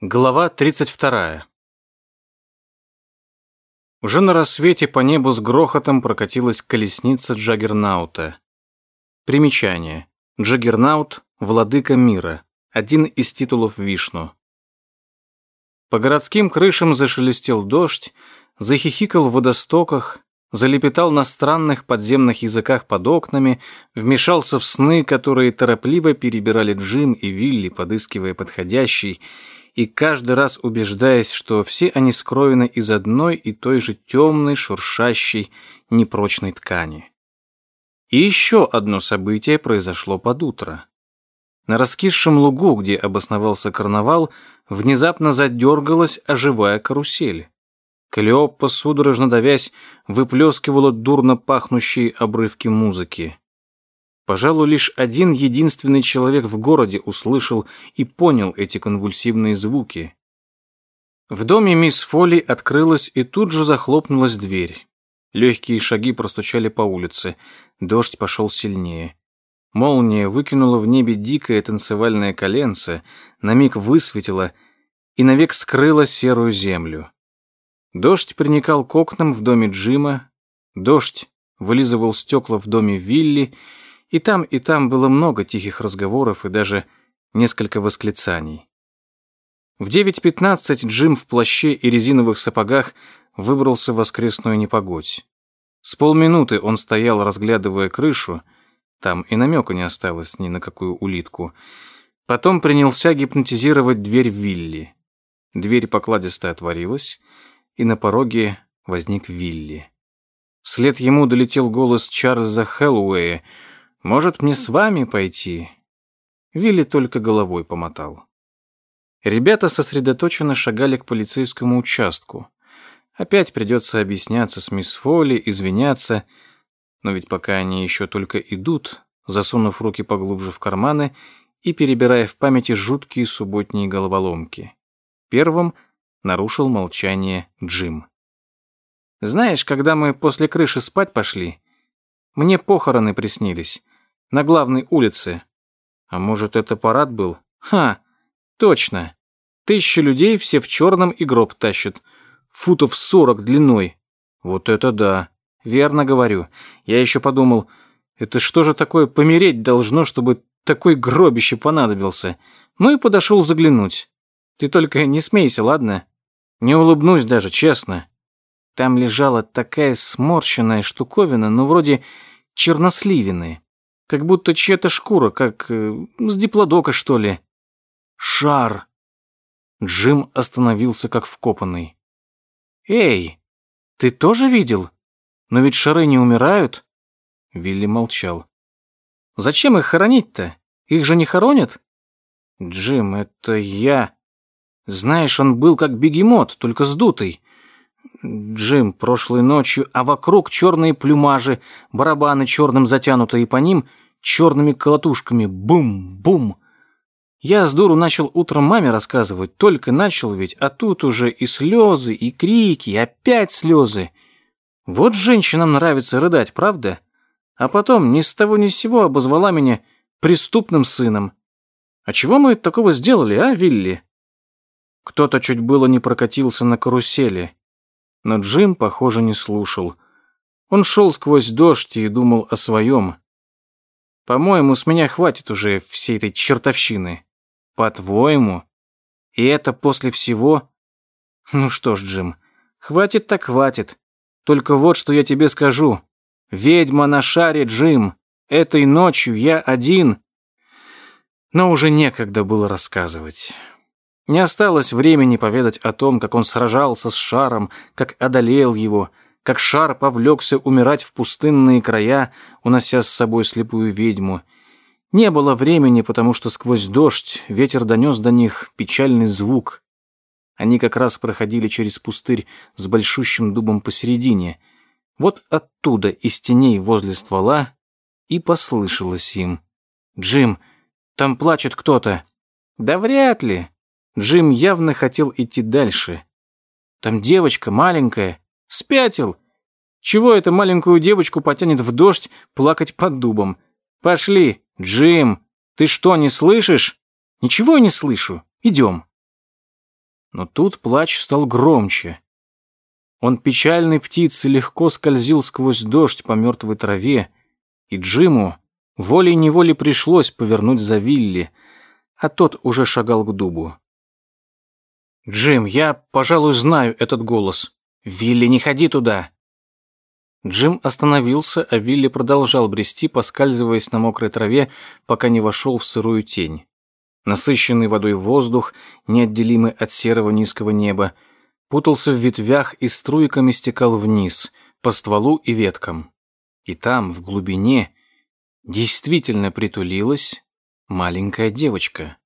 Глава 32. Уже на рассвете по небу с грохотом прокатилась колесница Джаггернаута. Примечание. Джаггернаут – владыка мира, один из титулов Вишну. По городским крышам зашелестел дождь, захихикал в водостоках, залепетал на странных подземных языках под окнами, вмешался в сны, которые торопливо перебирали Джим и Вилли, подыскивая подходящий, и каждый раз убеждаясь, что все они скроены из одной и той же темной, шуршащей, непрочной ткани. И еще одно событие произошло под утро. На раскисшем лугу, где обосновался карнавал, внезапно задергалась оживая карусель. Клеопа, судорожно давясь, выплескивала дурно пахнущие обрывки музыки. Пожалуй, лишь один единственный человек в городе услышал и понял эти конвульсивные звуки. В доме мисс Фолли открылась и тут же захлопнулась дверь. Легкие шаги простучали по улице. Дождь пошел сильнее. Молния выкинула в небе дикое танцевальное коленце, на миг высветила и навек скрыла серую землю. Дождь проникал к окнам в доме Джима, дождь вылизывал стекла в доме Вилли, и там, и там было много тихих разговоров и даже несколько восклицаний. В 9.15 Джим в плаще и резиновых сапогах выбрался в воскресную непогодь. С полминуты он стоял, разглядывая крышу, там и намека не осталось ни на какую улитку. Потом принялся гипнотизировать дверь Вилли. Дверь покладисто отворилась, и на пороге возник Вилли. Вслед ему долетел голос Чарльза Хэллоуэя — может, мне с вами пойти?» Вилли только головой помотал. Ребята сосредоточенно шагали к полицейскому участку. Опять придется объясняться с мисс Фолли, извиняться. Но ведь пока они еще только идут, засунув руки поглубже в карманы и перебирая в памяти жуткие субботние головоломки. Первым нарушил молчание Джим. «Знаешь, когда мы после крыши спать пошли, мне похороны приснились на главной улице. А может, это парад был? Ха, точно. Тысяча людей, все в черном и гроб тащат. Футов сорок длиной. Вот это да. Верно говорю. Я еще подумал, это что же такое помереть должно, чтобы такой гробище понадобился? Ну и подошел заглянуть. Ты только не смейся, ладно? Не улыбнусь даже, честно. Там лежала такая сморщенная штуковина, ну вроде черносливины. Как будто чья-то шкура, как э, с диплодока, что ли. Шар. Джим остановился как вкопанный. «Эй, ты тоже видел? Но ведь шары не умирают?» Вилли молчал. «Зачем их хоронить-то? Их же не хоронят?» «Джим, это я. Знаешь, он был как бегемот, только сдутый. Джим, прошлой ночью, а вокруг черные плюмажи, барабаны черным затянутые по ним, черными колотушками. Бум-бум. Я с дуру начал утром маме рассказывать, только начал ведь, а тут уже и слезы, и крики, и опять слезы. Вот женщинам нравится рыдать, правда? А потом ни с того ни с сего обозвала меня преступным сыном. А чего мы такого сделали, а, Вилли? Кто-то чуть было не прокатился на карусели. Но Джим, похоже, не слушал. Он шел сквозь дождь и думал о своем. «По-моему, с меня хватит уже всей этой чертовщины». «По-твоему? И это после всего?» «Ну что ж, Джим, хватит так хватит. Только вот что я тебе скажу. Ведьма на шаре, Джим. Этой ночью я один». Но уже некогда было рассказывать. Не осталось времени поведать о том, как он сражался с шаром, как одолел его, как шар повлекся умирать в пустынные края, унося с собой слепую ведьму. Не было времени, потому что сквозь дождь ветер донес до них печальный звук. Они как раз проходили через пустырь с большущим дубом посередине. Вот оттуда, из теней возле ствола, и послышалось им. «Джим, там плачет кто-то». «Да вряд ли», Джим явно хотел идти дальше. Там девочка маленькая. Спятил. Чего эта маленькую девочку потянет в дождь плакать под дубом? Пошли, Джим. Ты что, не слышишь? Ничего я не слышу. Идем. Но тут плач стал громче. Он печальной птицей легко скользил сквозь дождь по мертвой траве, и Джиму волей-неволей пришлось повернуть за Вилли, а тот уже шагал к дубу. «Джим, я, пожалуй, знаю этот голос. Вилли, не ходи туда!» Джим остановился, а Вилли продолжал брести, поскальзываясь на мокрой траве, пока не вошел в сырую тень. Насыщенный водой воздух, неотделимый от серого низкого неба, путался в ветвях и струйками стекал вниз, по стволу и веткам. И там, в глубине, действительно притулилась маленькая девочка.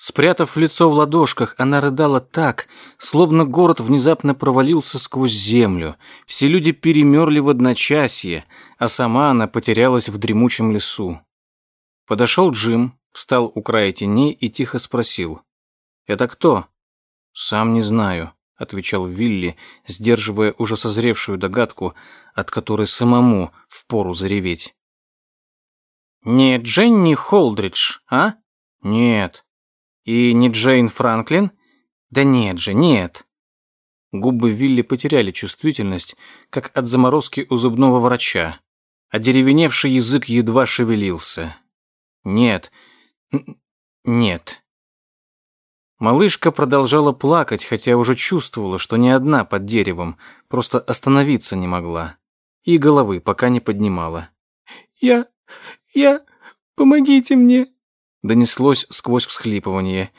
Спрятав лицо в ладошках, она рыдала так, словно город внезапно провалился сквозь землю. Все люди перемерли в одночасье, а сама она потерялась в дремучем лесу. Подошел Джим, встал у края теней и тихо спросил. «Это кто?» «Сам не знаю», — отвечал Вилли, сдерживая уже созревшую догадку, от которой самому впору зареветь. «Не Дженни Холдридж, а?» «Нет», и не Джейн Франклин? Да нет же, нет. Губы Вилли потеряли чувствительность, как от заморозки у зубного врача, а деревеневший язык едва шевелился. Нет, нет. Малышка продолжала плакать, хотя уже чувствовала, что не одна под деревом, просто остановиться не могла. И головы пока не поднимала. «Я... я... помогите мне!» Донеслось сквозь всхлипывание.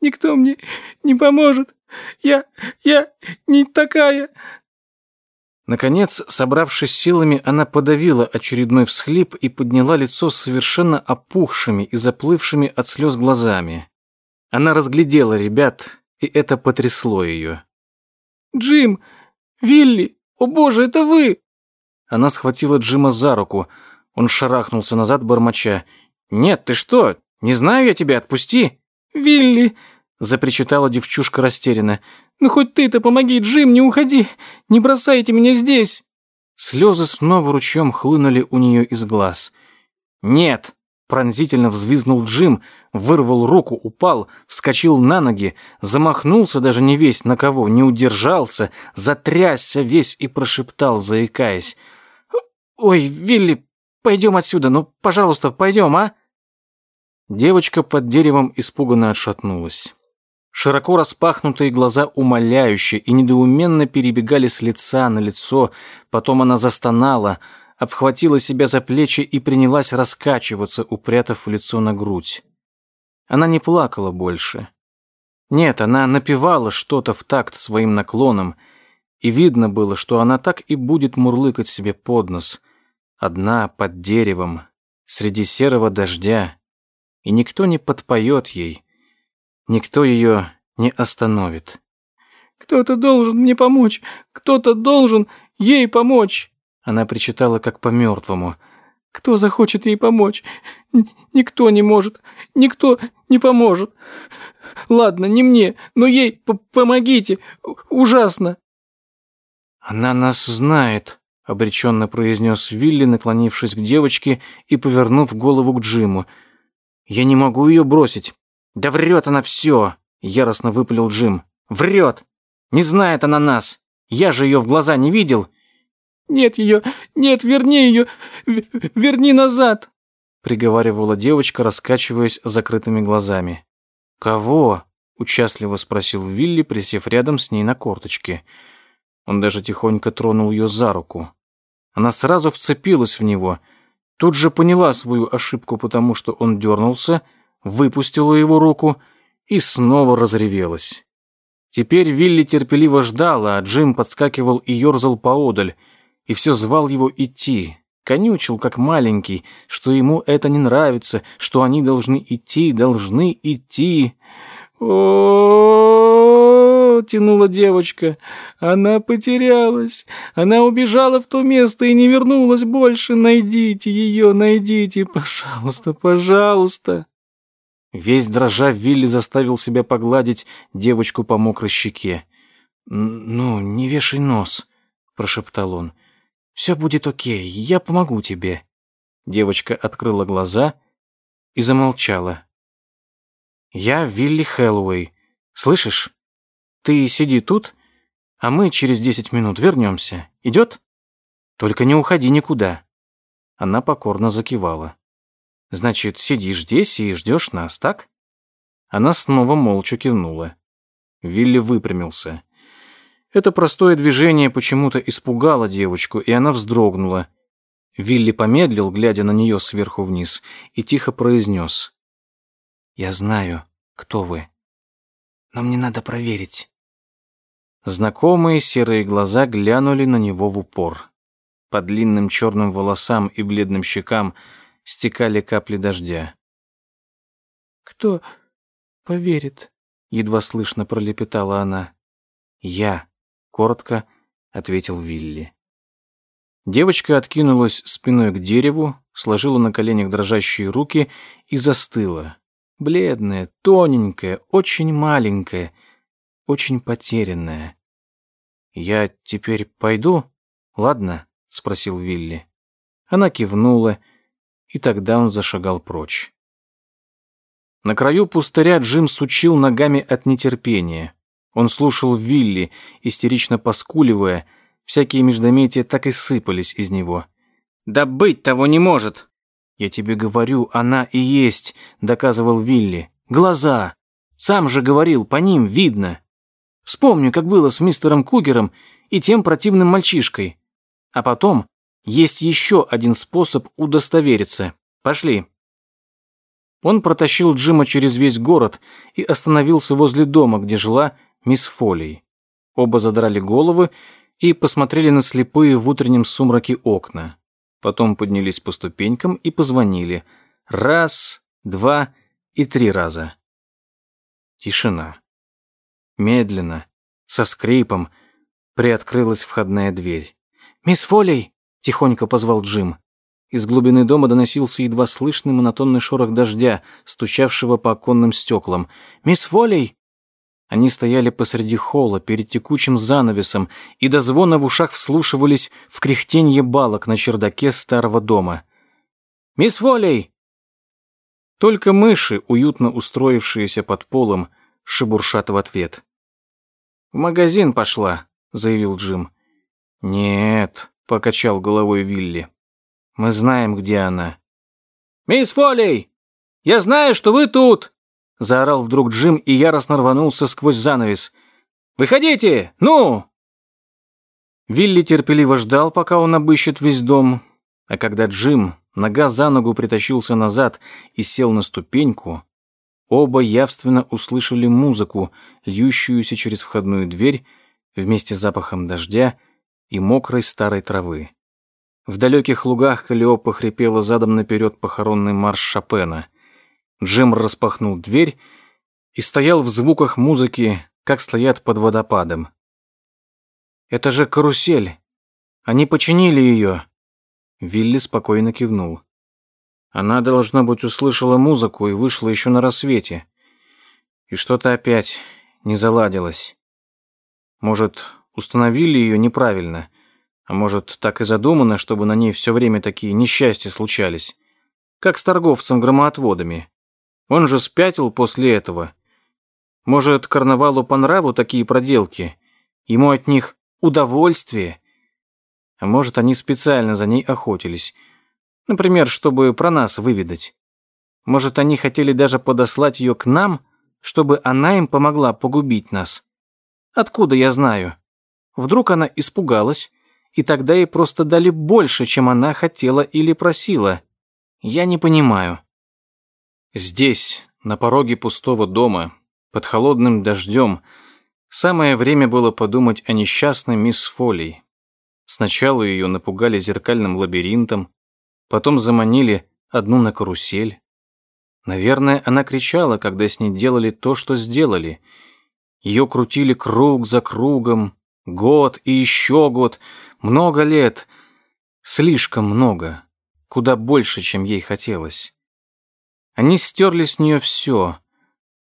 «Никто мне не поможет. Я... я не такая...» Наконец, собравшись силами, она подавила очередной всхлип и подняла лицо с совершенно опухшими и заплывшими от слез глазами. Она разглядела ребят, и это потрясло ее. «Джим! Вилли! О боже, это вы!» Она схватила Джима за руку. Он шарахнулся назад, бормоча. «Нет, ты что? «Не знаю я тебя, отпусти!» «Вилли!» — запричитала девчушка растерянно. «Ну хоть ты-то помоги, Джим, не уходи! Не бросайте меня здесь!» Слезы снова ручьем хлынули у нее из глаз. «Нет!» — пронзительно взвизгнул Джим, вырвал руку, упал, вскочил на ноги, замахнулся даже не весь на кого, не удержался, затрясся весь и прошептал, заикаясь. «Ой, Вилли, пойдем отсюда, ну, пожалуйста, пойдем, а?» Девочка под деревом испуганно отшатнулась. Широко распахнутые глаза умоляюще и недоуменно перебегали с лица на лицо, потом она застонала, обхватила себя за плечи и принялась раскачиваться, упрятав лицо на грудь. Она не плакала больше. Нет, она напевала что-то в такт своим наклонам, и видно было, что она так и будет мурлыкать себе под нос, одна под деревом, среди серого дождя, и никто не подпоет ей, никто ее не остановит. «Кто-то должен мне помочь, кто-то должен ей помочь!» Она причитала, как по мертвому. «Кто захочет ей помочь? Никто не может, никто не поможет. Ладно, не мне, но ей помогите, ужасно!» «Она нас знает», — обреченно произнес Вилли, наклонившись к девочке и повернув голову к Джиму. «Я не могу ее бросить». «Да врет она все!» — яростно выпалил Джим. «Врет! Не знает она нас! Я же ее в глаза не видел!» «Нет ее! Нет, верни ее! Верни назад!» — приговаривала девочка, раскачиваясь закрытыми глазами. «Кого?» — участливо спросил Вилли, присев рядом с ней на корточке. Он даже тихонько тронул ее за руку. Она сразу вцепилась в него — Тут же поняла свою ошибку, потому что он дернулся, выпустила его руку и снова разревелась. Теперь Вилли терпеливо ждал, а Джим подскакивал и ерзал поодаль, и все звал его идти. Конючил, как маленький, что ему это не нравится, что они должны идти, должны идти. О, тянула девочка. Она потерялась. Она убежала в то место и не вернулась больше. Найдите ее, найдите, пожалуйста, пожалуйста. Весь дрожа Вилли заставил себя погладить девочку по мокрой щеке. «Ну, не вешай нос», — прошептал он. «Все будет окей, я помогу тебе». Девочка открыла глаза и замолчала. «Я Вилли Хэллоуэй. Слышишь? Ты сиди тут, а мы через десять минут вернемся. Идет? Только не уходи никуда». Она покорно закивала. «Значит, сидишь здесь и ждешь нас, так?» Она снова молча кивнула. Вилли выпрямился. Это простое движение почему-то испугало девочку, и она вздрогнула. Вилли помедлил, глядя на нее сверху вниз, и тихо произнес. «Я знаю, кто вы. Но мне надо проверить». Знакомые серые глаза глянули на него в упор. По длинным черным волосам и бледным щекам стекали капли дождя. «Кто поверит?» — едва слышно пролепетала она. «Я», — коротко ответил Вилли. Девочка откинулась спиной к дереву, сложила на коленях дрожащие руки и застыла. Бледная, тоненькая, очень маленькая, очень потерянная. «Я теперь пойду, ладно?» — спросил Вилли. Она кивнула, и тогда он зашагал прочь. На краю пустыря Джим сучил ногами от нетерпения. Он слушал Вилли, истерично поскуливая, всякие междометия так и сыпались из него. «Да быть того не может!» «Я тебе говорю, она и есть», — доказывал Вилли. «Глаза! Сам же говорил, по ним видно. Вспомню, как было с мистером Кугером и тем противным мальчишкой. А потом есть еще один способ удостовериться. Пошли». Он протащил Джима через весь город и остановился возле дома, где жила мисс Фолей. Оба задрали головы и посмотрели на слепые в утреннем сумраке окна. Потом поднялись по ступенькам и позвонили. Раз, два и три раза. Тишина. Медленно, со скрипом, приоткрылась входная дверь. «Мисс Фолей!» — тихонько позвал Джим. Из глубины дома доносился едва слышный монотонный шорох дождя, стучавшего по оконным стеклам. «Мисс Фолей!» Они стояли посреди холла, перед текучим занавесом, и до звона в ушах вслушивались в кряхтенье балок на чердаке старого дома. «Мисс Волей!» Только мыши, уютно устроившиеся под полом, шебуршат в ответ. «В магазин пошла», — заявил Джим. «Нет», — покачал головой Вилли. «Мы знаем, где она». «Мисс Фолей! Я знаю, что вы тут!» Заорал вдруг Джим и яростно рванулся сквозь занавес. «Выходите! Ну!» Вилли терпеливо ждал, пока он обыщет весь дом, а когда Джим нога за ногу притащился назад и сел на ступеньку, оба явственно услышали музыку, льющуюся через входную дверь вместе с запахом дождя и мокрой старой травы. В далеких лугах Калиопа хрипела задом наперед похоронный марш Шопена — Джим распахнул дверь и стоял в звуках музыки, как стоят под водопадом. «Это же карусель! Они починили ее!» Вилли спокойно кивнул. Она, должно быть, услышала музыку и вышла еще на рассвете. И что-то опять не заладилось. Может, установили ее неправильно, а может, так и задумано, чтобы на ней все время такие несчастья случались, как с торговцем-громоотводами. Он же спятил после этого. Может, карнавалу по нраву такие проделки? Ему от них удовольствие? А может, они специально за ней охотились? Например, чтобы про нас выведать. Может, они хотели даже подослать ее к нам, чтобы она им помогла погубить нас? Откуда я знаю? Вдруг она испугалась, и тогда ей просто дали больше, чем она хотела или просила. Я не понимаю. Здесь, на пороге пустого дома, под холодным дождем, самое время было подумать о несчастной мисс Фолей. Сначала ее напугали зеркальным лабиринтом, потом заманили одну на карусель. Наверное, она кричала, когда с ней делали то, что сделали. Ее крутили круг за кругом, год и еще год, много лет, слишком много, куда больше, чем ей хотелось. Они стерли с нее все.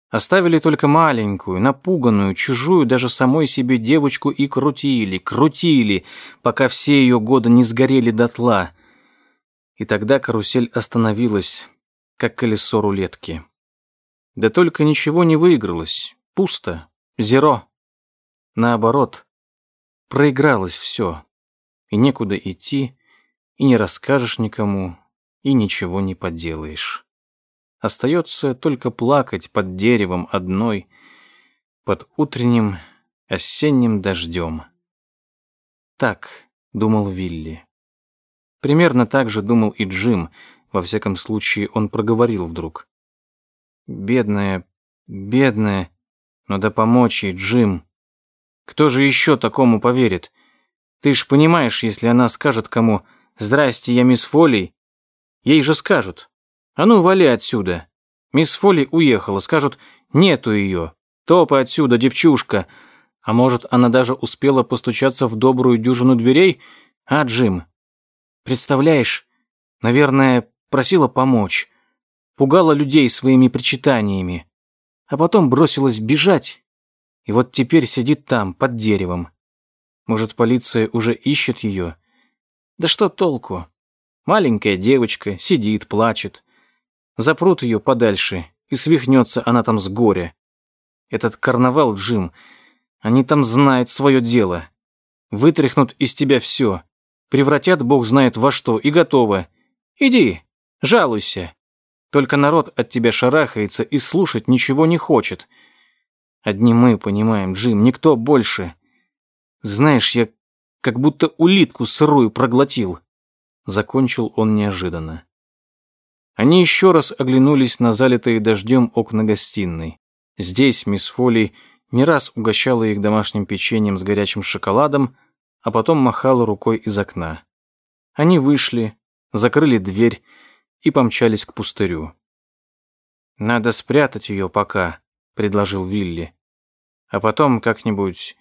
Оставили только маленькую, напуганную, чужую даже самой себе девочку и крутили, крутили, пока все ее годы не сгорели дотла. И тогда карусель остановилась, как колесо рулетки. Да только ничего не выигралось. Пусто. Зеро. Наоборот, проигралось все. И некуда идти, и не расскажешь никому, и ничего не поделаешь. Остается только плакать под деревом одной, под утренним осенним дождем. Так думал Вилли. Примерно так же думал и Джим, во всяком случае он проговорил вдруг. «Бедная, бедная, надо помочь ей, Джим. Кто же еще такому поверит? Ты ж понимаешь, если она скажет кому «Здрасте, я мисс Фолли», ей же скажут «А ну, вали отсюда». Мисс Фолли уехала, скажут «Нету ее». Топай отсюда, девчушка. А может, она даже успела постучаться в добрую дюжину дверей? А, Джим? Представляешь, наверное, просила помочь. Пугала людей своими причитаниями. А потом бросилась бежать. И вот теперь сидит там, под деревом. Может, полиция уже ищет ее? Да что толку? Маленькая девочка сидит, плачет. Запрут ее подальше, и свихнется она там с горя. Этот карнавал, Джим, они там знают свое дело. Вытряхнут из тебя все. Превратят бог знает во что и готово. Иди, жалуйся. Только народ от тебя шарахается и слушать ничего не хочет. Одни мы понимаем, Джим, никто больше. Знаешь, я как будто улитку сырую проглотил. Закончил он неожиданно. Они еще раз оглянулись на залитые дождем окна гостиной. Здесь мисс Фолли не раз угощала их домашним печеньем с горячим шоколадом, а потом махала рукой из окна. Они вышли, закрыли дверь и помчались к пустырю. «Надо спрятать ее пока», — предложил Вилли. «А потом как-нибудь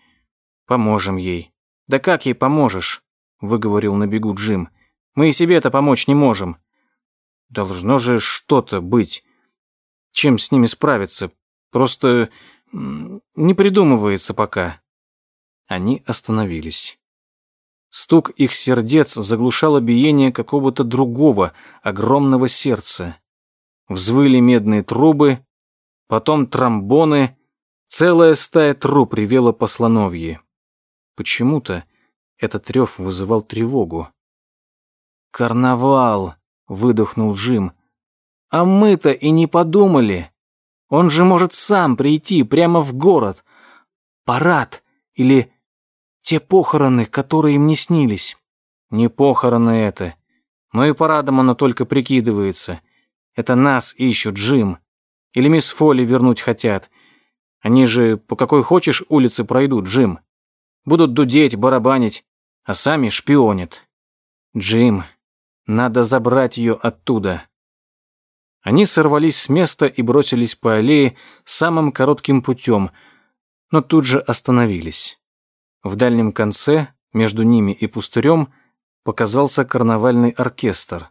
поможем ей». «Да как ей поможешь?» — выговорил на бегу Джим. «Мы и себе-то помочь не можем». «Должно же что-то быть. Чем с ними справиться? Просто не придумывается пока. Они остановились. Стук их сердец заглушало биение какого-то другого, огромного сердца. Взвыли медные трубы, потом тромбоны, целая стая труб ревела по слоновье. Почему-то этот рев вызывал тревогу. «Карнавал!» — выдохнул Джим. «А мы-то и не подумали!» Он же может сам прийти прямо в город. Парад или те похороны, которые им не снились. Не похороны это. Но и парадом оно только прикидывается. Это нас ищут, Джим. Или мисс Фолли вернуть хотят. Они же по какой хочешь улице пройдут, Джим. Будут дудеть, барабанить, а сами шпионят. Джим, надо забрать ее оттуда. Они сорвались с места и бросились по аллее самым коротким путем, но тут же остановились. В дальнем конце, между ними и пустырем, показался карнавальный оркестр.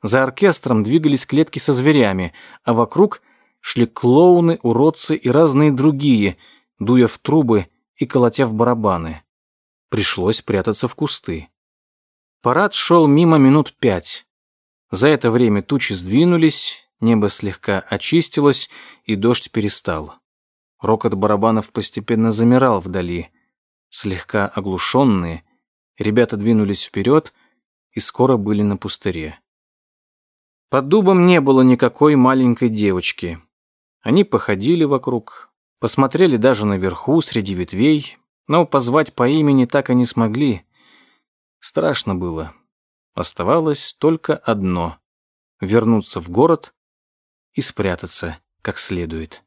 За оркестром двигались клетки со зверями, а вокруг шли клоуны, уродцы и разные другие, дуя в трубы и колотя в барабаны. Пришлось прятаться в кусты. Парад шел мимо минут пять. За это время тучи сдвинулись, небо слегка очистилось, и дождь перестал. Рокот барабанов постепенно замирал вдали. Слегка оглушенные, ребята двинулись вперед и скоро были на пустыре. Под дубом не было никакой маленькой девочки. Они походили вокруг, посмотрели даже наверху, среди ветвей, но позвать по имени так и не смогли. Страшно было. Оставалось только одно — вернуться в город и спрятаться как следует.